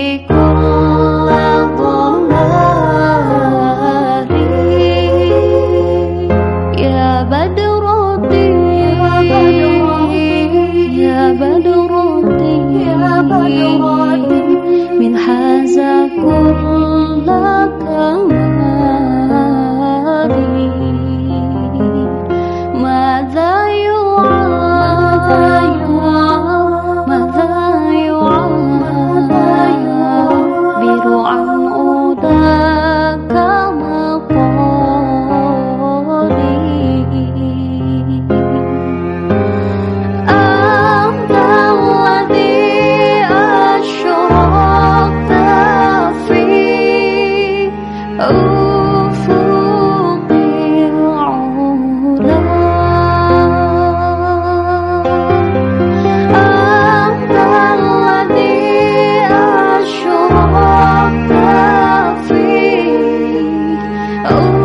take Oh.